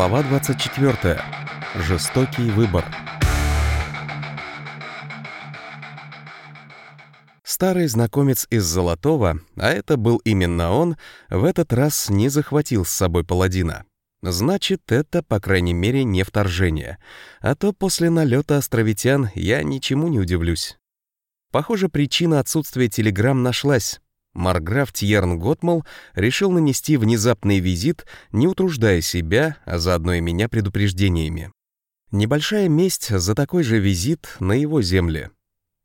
Глава 24. Жестокий выбор. Старый знакомец из Золотого, а это был именно он, в этот раз не захватил с собой паладина. Значит, это, по крайней мере, не вторжение. А то после налета островитян я ничему не удивлюсь. Похоже, причина отсутствия телеграмм нашлась. Марграф Тьерн Готмал решил нанести внезапный визит, не утруждая себя, а заодно и меня предупреждениями. Небольшая месть за такой же визит на его земле.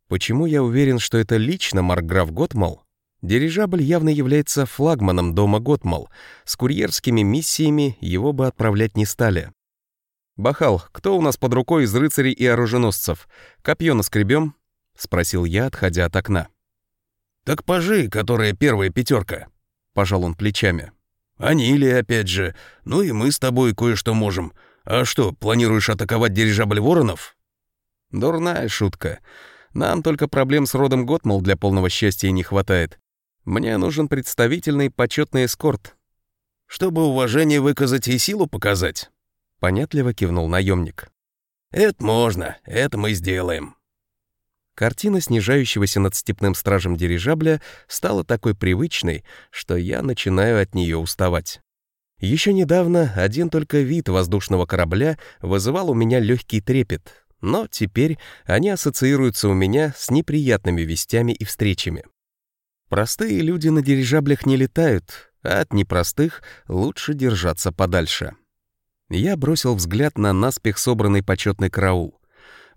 Почему я уверен, что это лично Марграф Готмал? Дирижабль явно является флагманом дома Готмал. С курьерскими миссиями его бы отправлять не стали. «Бахал, кто у нас под рукой из рыцарей и оруженосцев? Копье наскребем?» — спросил я, отходя от окна. «Так пажи, которая первая пятерка», — пожал он плечами. «Они или опять же, ну и мы с тобой кое-что можем. А что, планируешь атаковать дирижабль воронов?» «Дурная шутка. Нам только проблем с родом Готмал для полного счастья не хватает. Мне нужен представительный почетный эскорт». «Чтобы уважение выказать и силу показать?» — понятливо кивнул наемник. «Это можно, это мы сделаем». Картина снижающегося над степным стражем дирижабля стала такой привычной, что я начинаю от нее уставать. Еще недавно один только вид воздушного корабля вызывал у меня легкий трепет, но теперь они ассоциируются у меня с неприятными вестями и встречами. Простые люди на дирижаблях не летают, а от непростых лучше держаться подальше. Я бросил взгляд на наспех собранный почетный караул.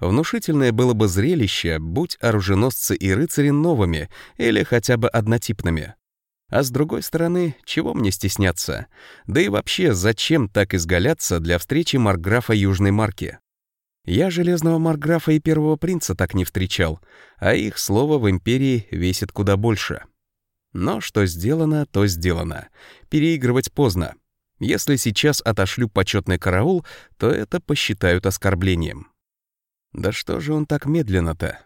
Внушительное было бы зрелище, будь оруженосцы и рыцари новыми или хотя бы однотипными. А с другой стороны, чего мне стесняться? Да и вообще, зачем так изгаляться для встречи Маркграфа Южной Марки? Я Железного Маркграфа и Первого Принца так не встречал, а их слово в Империи весит куда больше. Но что сделано, то сделано. Переигрывать поздно. Если сейчас отошлю почетный караул, то это посчитают оскорблением. Да что же он так медленно-то?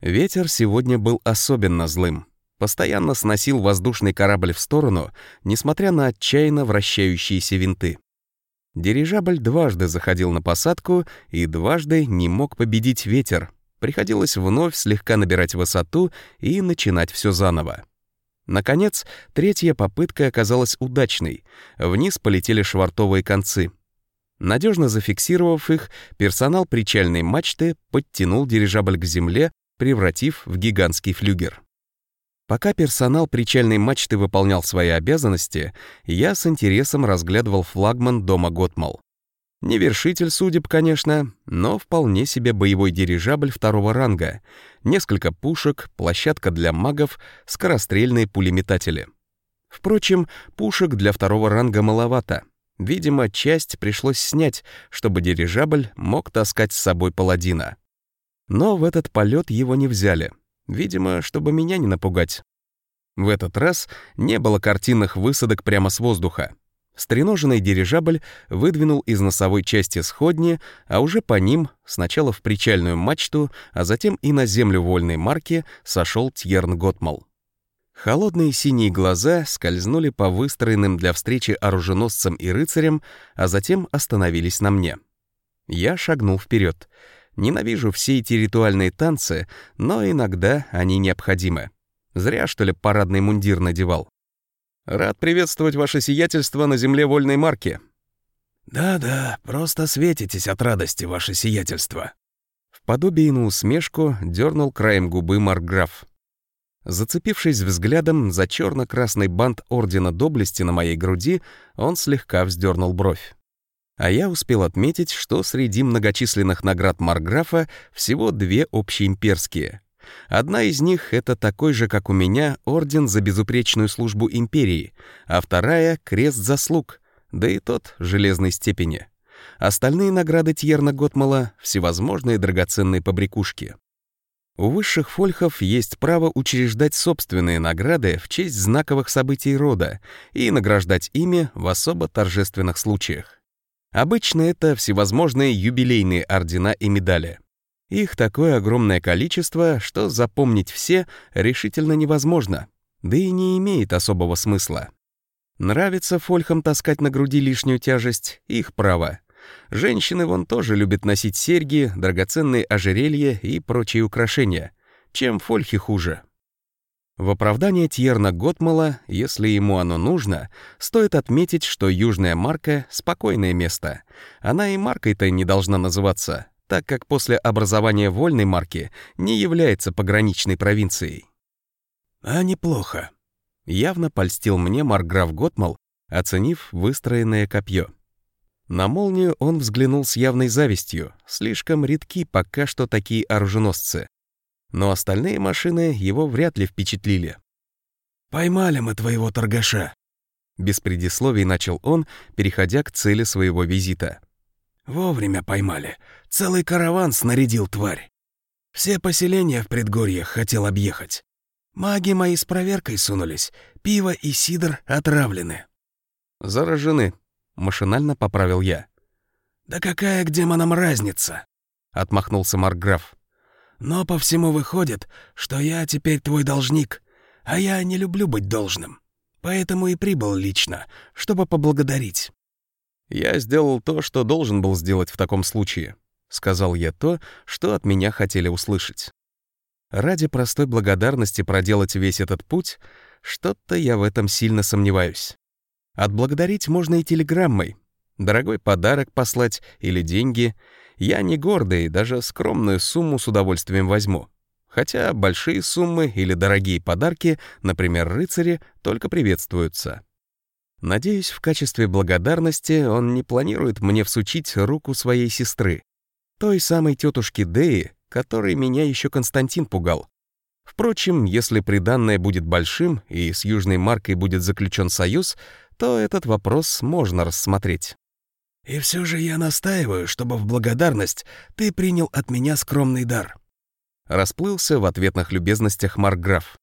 Ветер сегодня был особенно злым. Постоянно сносил воздушный корабль в сторону, несмотря на отчаянно вращающиеся винты. Дирижабль дважды заходил на посадку и дважды не мог победить ветер. Приходилось вновь слегка набирать высоту и начинать все заново. Наконец, третья попытка оказалась удачной. Вниз полетели швартовые концы — Надежно зафиксировав их, персонал причальной мачты подтянул дирижабль к земле, превратив в гигантский флюгер. Пока персонал причальной мачты выполнял свои обязанности, я с интересом разглядывал флагман дома Готмал. Не вершитель судеб, конечно, но вполне себе боевой дирижабль второго ранга, несколько пушек, площадка для магов, скорострельные пулеметатели. Впрочем, пушек для второго ранга маловато — Видимо, часть пришлось снять, чтобы дирижабль мог таскать с собой паладина. Но в этот полет его не взяли. Видимо, чтобы меня не напугать. В этот раз не было картинных высадок прямо с воздуха. Стреноженный дирижабль выдвинул из носовой части сходни, а уже по ним, сначала в причальную мачту, а затем и на землю вольной марки, сошел Тьерн Готмал. Холодные синие глаза скользнули по выстроенным для встречи оруженосцам и рыцарям, а затем остановились на мне. Я шагнул вперед. Ненавижу все эти ритуальные танцы, но иногда они необходимы. Зря, что ли, парадный мундир надевал. Рад приветствовать ваше сиятельство на земле вольной марки. Да-да, просто светитесь от радости, ваше сиятельство. В подобии на усмешку дернул краем губы Маркграф. Зацепившись взглядом за черно-красный бант Ордена Доблести на моей груди, он слегка вздернул бровь. А я успел отметить, что среди многочисленных наград Марграфа всего две общеимперские. Одна из них — это такой же, как у меня, Орден за безупречную службу империи, а вторая — Крест заслуг, да и тот железной степени. Остальные награды Тьерна Готмала — всевозможные драгоценные побрякушки. У высших фольхов есть право учреждать собственные награды в честь знаковых событий рода и награждать ими в особо торжественных случаях. Обычно это всевозможные юбилейные ордена и медали. Их такое огромное количество, что запомнить все решительно невозможно, да и не имеет особого смысла. Нравится фольхам таскать на груди лишнюю тяжесть — их право. Женщины вон тоже любят носить серьги, драгоценные ожерелья и прочие украшения. Чем фольхи хуже? В оправдание Тьерна Готмала, если ему оно нужно, стоит отметить, что Южная Марка — спокойное место. Она и маркой-то не должна называться, так как после образования Вольной Марки не является пограничной провинцией. «А неплохо», — явно польстил мне Марграф Готмал, оценив выстроенное копье. На молнию он взглянул с явной завистью, слишком редки пока что такие оруженосцы. Но остальные машины его вряд ли впечатлили. «Поймали мы твоего торгаша», — без предисловий начал он, переходя к цели своего визита. «Вовремя поймали. Целый караван снарядил тварь. Все поселения в предгорьях хотел объехать. Маги мои с проверкой сунулись. Пиво и сидр отравлены». «Заражены», Машинально поправил я. «Да какая к демонам разница?» — отмахнулся Маркграф. «Но по всему выходит, что я теперь твой должник, а я не люблю быть должным. Поэтому и прибыл лично, чтобы поблагодарить». «Я сделал то, что должен был сделать в таком случае», — сказал я то, что от меня хотели услышать. Ради простой благодарности проделать весь этот путь, что-то я в этом сильно сомневаюсь. Отблагодарить можно и телеграммой. Дорогой подарок послать или деньги. Я не гордый, даже скромную сумму с удовольствием возьму. Хотя большие суммы или дорогие подарки, например, рыцари, только приветствуются. Надеюсь, в качестве благодарности он не планирует мне всучить руку своей сестры, той самой тетушки Деи, которой меня еще Константин пугал. Впрочем, если приданное будет большим и с Южной Маркой будет заключен союз, то этот вопрос можно рассмотреть. «И все же я настаиваю, чтобы в благодарность ты принял от меня скромный дар». Расплылся в ответных любезностях Маркграф.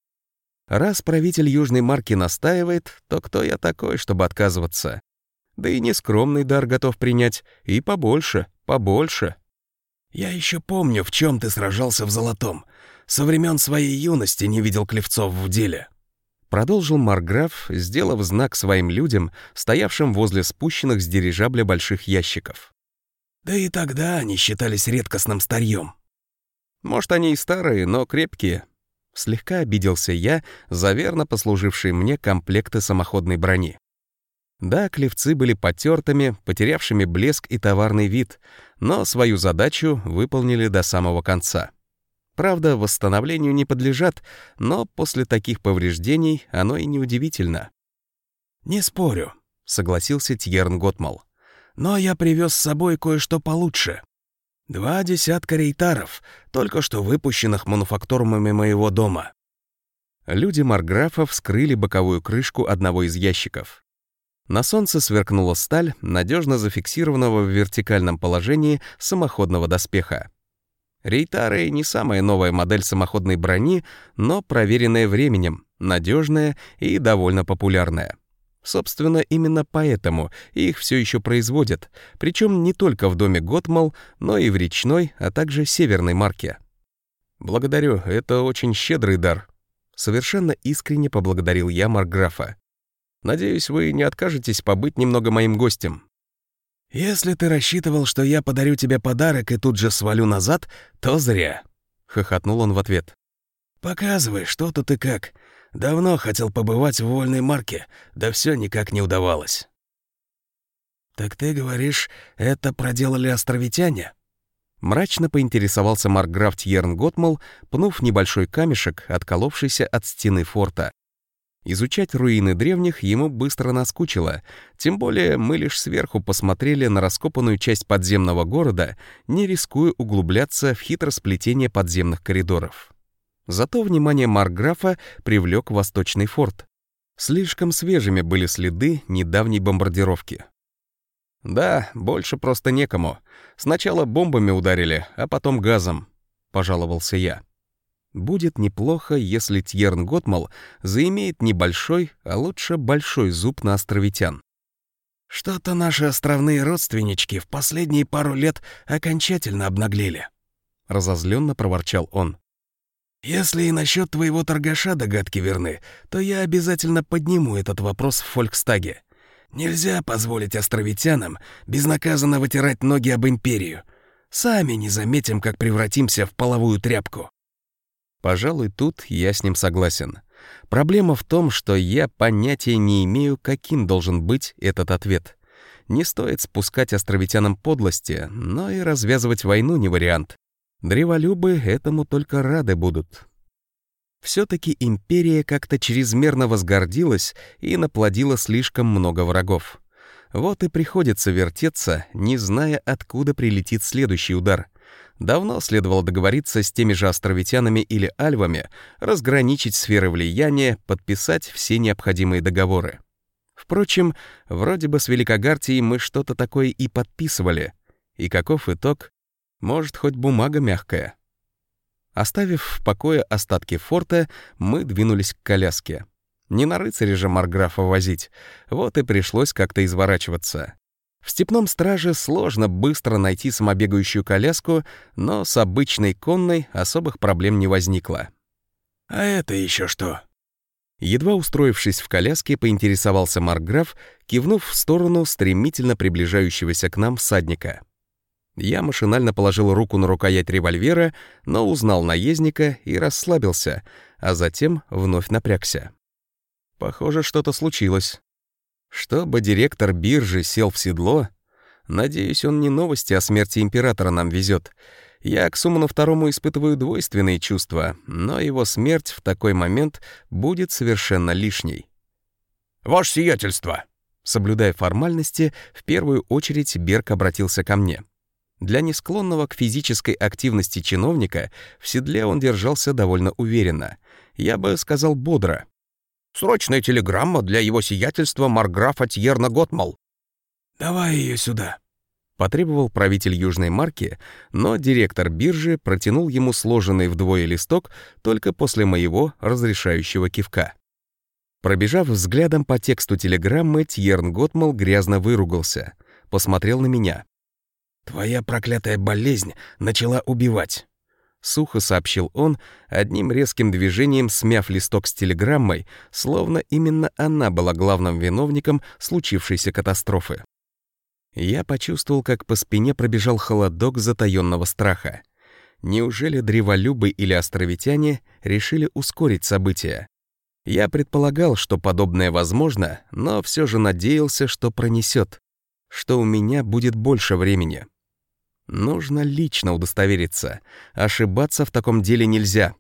«Раз правитель Южной Марки настаивает, то кто я такой, чтобы отказываться? Да и нескромный дар готов принять, и побольше, побольше». «Я еще помню, в чем ты сражался в Золотом. Со времен своей юности не видел клевцов в деле». Продолжил Марграф, сделав знак своим людям, стоявшим возле спущенных с дирижабля больших ящиков. «Да и тогда они считались редкостным старьем». «Может, они и старые, но крепкие». Слегка обиделся я за верно послужившие мне комплекты самоходной брони. Да, клевцы были потертыми, потерявшими блеск и товарный вид, но свою задачу выполнили до самого конца. Правда, восстановлению не подлежат, но после таких повреждений оно и неудивительно. «Не спорю», — согласился Тьерн Готмал. «Но я привез с собой кое-что получше. Два десятка рейтаров, только что выпущенных мануфактурумами моего дома». Люди Марграфа вскрыли боковую крышку одного из ящиков. На солнце сверкнула сталь, надежно зафиксированного в вертикальном положении самоходного доспеха. Рейтары — не самая новая модель самоходной брони, но проверенная временем, надежная и довольно популярная. Собственно, именно поэтому их все еще производят, причем не только в доме Готмал, но и в речной, а также северной марке. «Благодарю, это очень щедрый дар», — совершенно искренне поблагодарил я Марграфа. «Надеюсь, вы не откажетесь побыть немного моим гостем». «Если ты рассчитывал, что я подарю тебе подарок и тут же свалю назад, то зря», — хохотнул он в ответ. «Показывай, что тут и как. Давно хотел побывать в вольной марке, да все никак не удавалось». «Так ты говоришь, это проделали островитяне?» Мрачно поинтересовался Маркграф Тьерн Готмал, пнув небольшой камешек, отколовшийся от стены форта. Изучать руины древних ему быстро наскучило, тем более мы лишь сверху посмотрели на раскопанную часть подземного города, не рискуя углубляться в хитросплетение подземных коридоров. Зато внимание Марграфа привлек восточный форт. Слишком свежими были следы недавней бомбардировки. «Да, больше просто некому. Сначала бомбами ударили, а потом газом», — пожаловался я. Будет неплохо, если Тьерн Готмал заимеет небольшой, а лучше большой зуб на островитян. «Что-то наши островные родственнички в последние пару лет окончательно обнаглели», — разозленно проворчал он. Если и насчет твоего торгаша догадки верны, то я обязательно подниму этот вопрос в Фолькстаге. Нельзя позволить островитянам безнаказанно вытирать ноги об империю. Сами не заметим, как превратимся в половую тряпку. Пожалуй, тут я с ним согласен. Проблема в том, что я понятия не имею, каким должен быть этот ответ. Не стоит спускать островитянам подлости, но и развязывать войну не вариант. Древолюбы этому только рады будут. Все-таки империя как-то чрезмерно возгордилась и наплодила слишком много врагов. Вот и приходится вертеться, не зная, откуда прилетит следующий удар. Давно следовало договориться с теми же островитянами или альвами, разграничить сферы влияния, подписать все необходимые договоры. Впрочем, вроде бы с Великогартией мы что-то такое и подписывали. И каков итог? Может, хоть бумага мягкая. Оставив в покое остатки форта, мы двинулись к коляске. Не на рыцаре же Марграфа возить, вот и пришлось как-то изворачиваться. В степном страже сложно быстро найти самобегающую коляску, но с обычной конной особых проблем не возникло. «А это еще что?» Едва устроившись в коляске, поинтересовался Марграф, кивнув в сторону стремительно приближающегося к нам всадника. Я машинально положил руку на рукоять револьвера, но узнал наездника и расслабился, а затем вновь напрягся. Похоже, что-то случилось. Чтобы директор биржи сел в седло, надеюсь, он не новости о смерти императора нам везет. Я к Суману второму испытываю двойственные чувства, но его смерть в такой момент будет совершенно лишней. «Ваше сиятельство!» Соблюдая формальности, в первую очередь Берг обратился ко мне — для несклонного к физической активности чиновника в седле он держался довольно уверенно. Я бы сказал бодро. «Срочная телеграмма для его сиятельства Марграфа Тьерна Готмал». «Давай ее сюда», — потребовал правитель Южной Марки, но директор биржи протянул ему сложенный вдвое листок только после моего разрешающего кивка. Пробежав взглядом по тексту телеграммы, Тьерн Готмал грязно выругался, посмотрел на меня. «Твоя проклятая болезнь начала убивать», — сухо сообщил он, одним резким движением смяв листок с телеграммой, словно именно она была главным виновником случившейся катастрофы. Я почувствовал, как по спине пробежал холодок затаённого страха. Неужели древолюбы или островитяне решили ускорить события? Я предполагал, что подобное возможно, но все же надеялся, что пронесет, что у меня будет больше времени. Нужно лично удостовериться. Ошибаться в таком деле нельзя.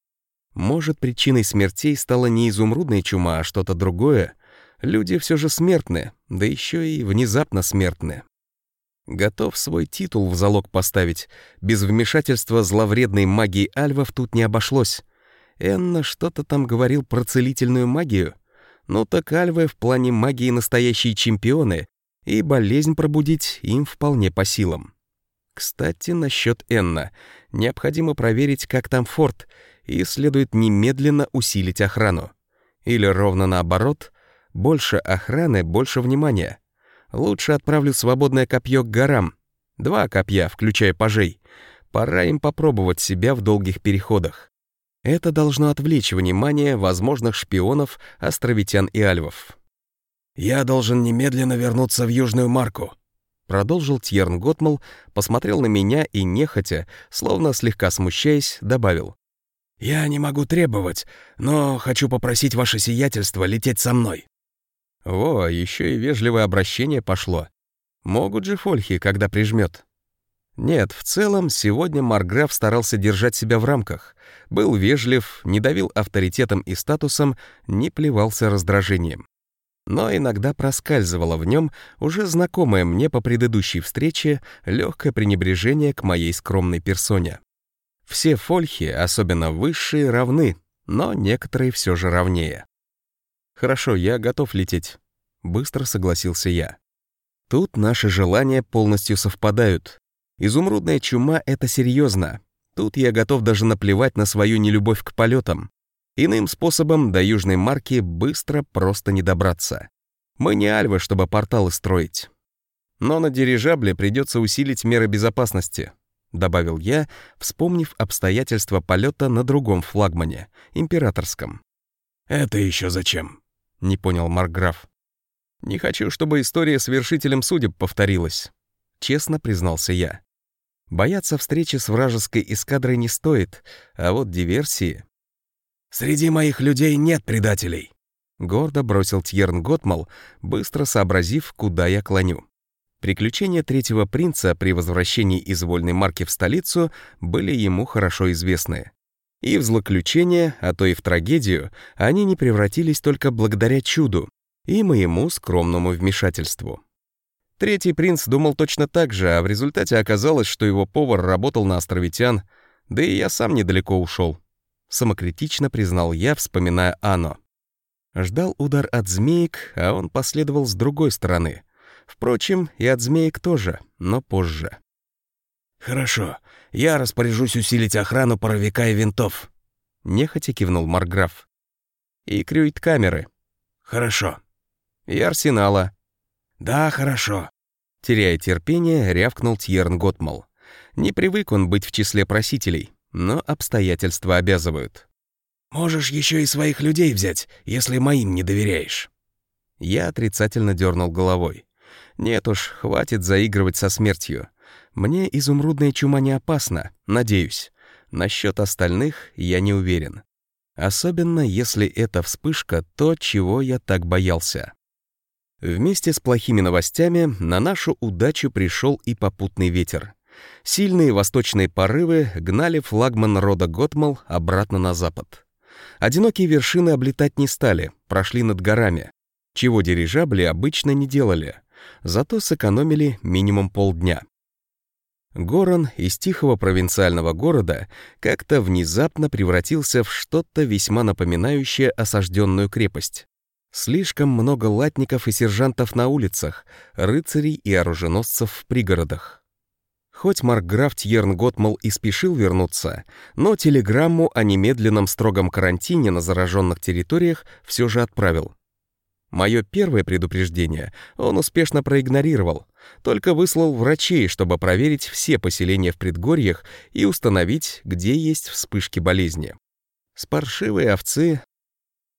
Может, причиной смертей стала не изумрудная чума, а что-то другое? Люди все же смертны, да еще и внезапно смертны. Готов свой титул в залог поставить. Без вмешательства зловредной магии альвов тут не обошлось. Энна что-то там говорил про целительную магию. Ну так альвы в плане магии настоящие чемпионы, и болезнь пробудить им вполне по силам. Кстати, насчет Энна. Необходимо проверить, как там форт, и следует немедленно усилить охрану. Или ровно наоборот, больше охраны, больше внимания. Лучше отправлю свободное копье к горам. Два копья, включая пажей. Пора им попробовать себя в долгих переходах. Это должно отвлечь внимание возможных шпионов, островитян и альвов. «Я должен немедленно вернуться в Южную Марку», Продолжил Тьерн Готмал, посмотрел на меня и, нехотя, словно слегка смущаясь, добавил. «Я не могу требовать, но хочу попросить ваше сиятельство лететь со мной». О, еще и вежливое обращение пошло. Могут же фольхи, когда прижмет. Нет, в целом, сегодня Марграф старался держать себя в рамках. Был вежлив, не давил авторитетом и статусом, не плевался раздражением но иногда проскальзывало в нем уже знакомое мне по предыдущей встрече легкое пренебрежение к моей скромной персоне. Все фольхи, особенно высшие, равны, но некоторые все же равнее. «Хорошо, я готов лететь», — быстро согласился я. Тут наши желания полностью совпадают. Изумрудная чума — это серьезно. Тут я готов даже наплевать на свою нелюбовь к полетам. Иным способом до Южной Марки быстро просто не добраться. Мы не альвы, чтобы порталы строить. Но на дирижабле придется усилить меры безопасности. добавил я, вспомнив обстоятельства полета на другом флагмане, императорском. «Это еще зачем?» — не понял Маркграф. «Не хочу, чтобы история с вершителем судеб повторилась», — честно признался я. Бояться встречи с вражеской эскадрой не стоит, а вот диверсии... «Среди моих людей нет предателей», — гордо бросил Тьерн Готмал, быстро сообразив, куда я клоню. Приключения третьего принца при возвращении из вольной марки в столицу были ему хорошо известны. И в злоключение, а то и в трагедию, они не превратились только благодаря чуду и моему скромному вмешательству. Третий принц думал точно так же, а в результате оказалось, что его повар работал на островитян, да и я сам недалеко ушел. Самокритично признал я, вспоминая Ано. Ждал удар от змеек, а он последовал с другой стороны — Впрочем, и от змеек тоже, но позже. «Хорошо, я распоряжусь усилить охрану паровика и винтов», — нехотя кивнул Марграф. «И крюит-камеры». «Хорошо». «И арсенала». «Да, хорошо». Теряя терпение, рявкнул Тьерн Готмал. Не привык он быть в числе просителей, но обстоятельства обязывают. «Можешь еще и своих людей взять, если моим не доверяешь». Я отрицательно дернул головой. Нет уж, хватит заигрывать со смертью. Мне изумрудная чума не опасна, надеюсь. Насчет остальных я не уверен. Особенно если эта вспышка то, чего я так боялся. Вместе с плохими новостями на нашу удачу пришел и попутный ветер. Сильные восточные порывы гнали флагман рода Готмал обратно на запад. Одинокие вершины облетать не стали, прошли над горами, чего дирижабли обычно не делали зато сэкономили минимум полдня. Горон из тихого провинциального города как-то внезапно превратился в что-то весьма напоминающее осажденную крепость. Слишком много латников и сержантов на улицах, рыцарей и оруженосцев в пригородах. Хоть Маркграф Тьерн Готмал и спешил вернуться, но телеграмму о немедленном строгом карантине на зараженных территориях все же отправил. Мое первое предупреждение он успешно проигнорировал, только выслал врачей, чтобы проверить все поселения в предгорьях и установить, где есть вспышки болезни. Спаршивые овцы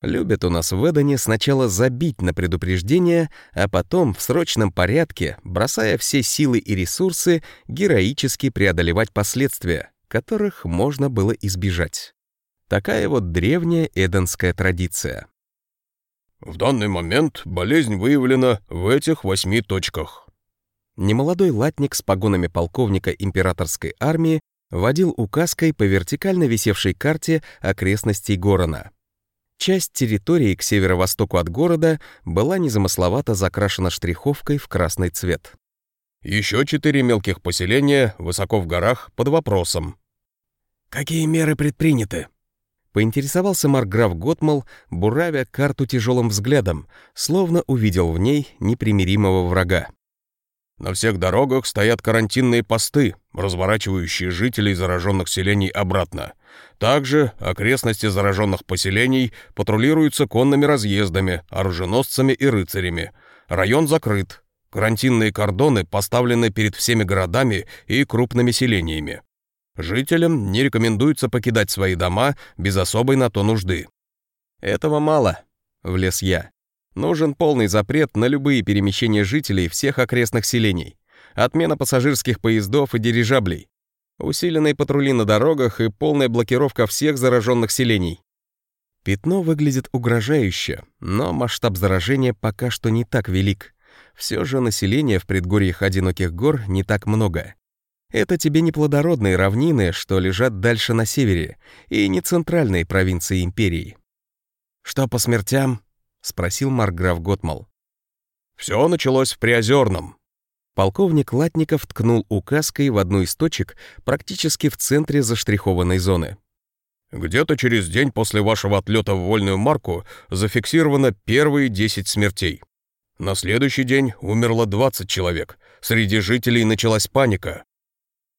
любят у нас в Эдоне сначала забить на предупреждение, а потом в срочном порядке, бросая все силы и ресурсы, героически преодолевать последствия, которых можно было избежать. Такая вот древняя эдонская традиция. В данный момент болезнь выявлена в этих восьми точках. Немолодой латник с погонами полковника императорской армии водил указкой по вертикально висевшей карте окрестностей Горона. Часть территории к северо-востоку от города была незамысловато закрашена штриховкой в красный цвет. Еще четыре мелких поселения высоко в горах под вопросом. «Какие меры предприняты?» Поинтересовался Марграф Готмал, буравя карту тяжелым взглядом, словно увидел в ней непримиримого врага. На всех дорогах стоят карантинные посты, разворачивающие жителей зараженных селений обратно. Также окрестности зараженных поселений патрулируются конными разъездами, оруженосцами и рыцарями. Район закрыт. Карантинные кордоны поставлены перед всеми городами и крупными селениями. Жителям не рекомендуется покидать свои дома без особой на то нужды. «Этого мало», — влез я. «Нужен полный запрет на любые перемещения жителей всех окрестных селений, отмена пассажирских поездов и дирижаблей, усиленные патрули на дорогах и полная блокировка всех зараженных селений». Пятно выглядит угрожающе, но масштаб заражения пока что не так велик. Все же населения в предгорьях одиноких гор не так много. Это тебе не плодородные равнины, что лежат дальше на севере, и не центральные провинции империи. «Что по смертям?» — спросил Маркграф Готмал. «Все началось в Приозерном». Полковник Латников ткнул указкой в одну из точек практически в центре заштрихованной зоны. «Где-то через день после вашего отлета в вольную марку зафиксировано первые 10 смертей. На следующий день умерло 20 человек. Среди жителей началась паника.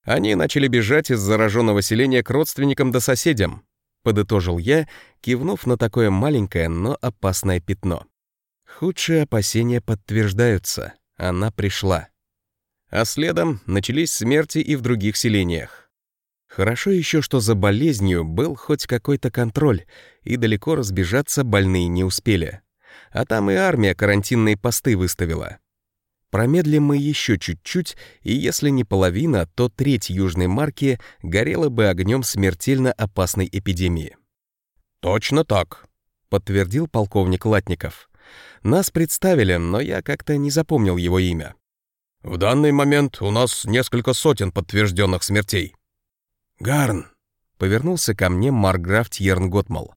Они начали бежать из зараженного селения к родственникам да соседям, подытожил я, кивнув на такое маленькое, но опасное пятно. Худшие опасения подтверждаются. Она пришла. А следом начались смерти и в других селениях. Хорошо еще, что за болезнью был хоть какой-то контроль, и далеко разбежаться больные не успели. А там и армия карантинные посты выставила. Промедлим мы еще чуть-чуть, и если не половина, то треть южной марки горела бы огнем смертельно опасной эпидемии. «Точно так», — подтвердил полковник Латников. Нас представили, но я как-то не запомнил его имя. «В данный момент у нас несколько сотен подтвержденных смертей». «Гарн», — повернулся ко мне Марграф Тьерн Готмал.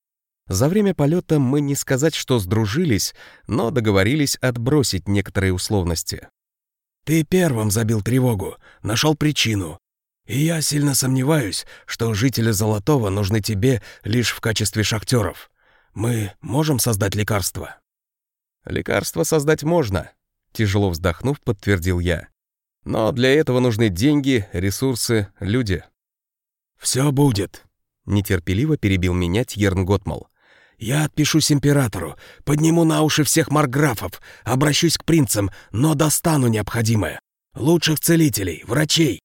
За время полета мы не сказать, что сдружились, но договорились отбросить некоторые условности. «Ты первым забил тревогу, нашел причину. И я сильно сомневаюсь, что жители Золотого нужны тебе лишь в качестве шахтеров. Мы можем создать лекарство?» «Лекарство создать можно», — тяжело вздохнув, подтвердил я. «Но для этого нужны деньги, ресурсы, люди». «Все будет», — нетерпеливо перебил меня Тьерн Готмал. «Я отпишусь императору, подниму на уши всех марграфов, обращусь к принцам, но достану необходимое. Лучших целителей, врачей».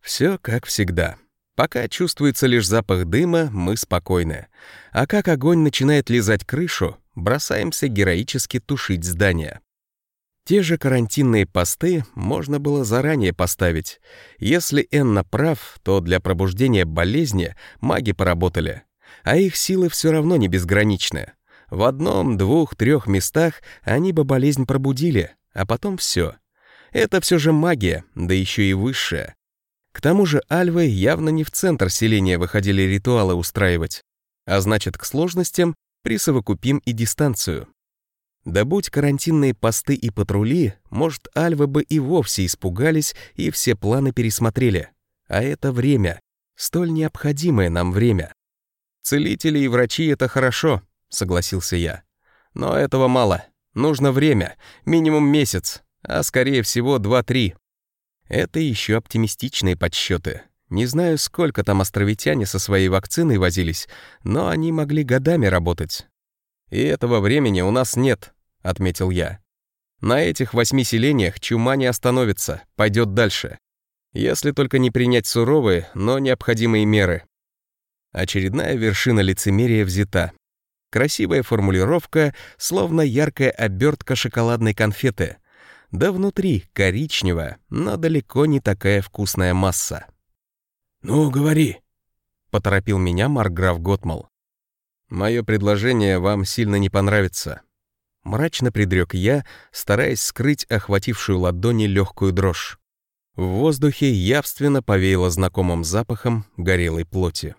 Все как всегда. Пока чувствуется лишь запах дыма, мы спокойны. А как огонь начинает лизать крышу, бросаемся героически тушить здание. Те же карантинные посты можно было заранее поставить. Если Энна прав, то для пробуждения болезни маги поработали а их силы все равно не безграничны. В одном, двух, трех местах они бы болезнь пробудили, а потом все. Это все же магия, да еще и высшая. К тому же альвы явно не в центр селения выходили ритуалы устраивать, а значит, к сложностям присовокупим и дистанцию. Да будь карантинные посты и патрули, может, альвы бы и вовсе испугались и все планы пересмотрели. А это время, столь необходимое нам время. «Целители и врачи — это хорошо», — согласился я. «Но этого мало. Нужно время, минимум месяц, а скорее всего два-три». Это еще оптимистичные подсчеты. Не знаю, сколько там островитяне со своей вакциной возились, но они могли годами работать. «И этого времени у нас нет», — отметил я. «На этих восьми селениях чума не остановится, пойдет дальше. Если только не принять суровые, но необходимые меры. Очередная вершина лицемерия взята. Красивая формулировка, словно яркая обертка шоколадной конфеты. Да внутри коричневая, но далеко не такая вкусная масса. «Ну, говори», — поторопил меня Марграф Готмал. «Мое предложение вам сильно не понравится», — мрачно предрек я, стараясь скрыть охватившую ладони легкую дрожь. В воздухе явственно повеяло знакомым запахом горелой плоти.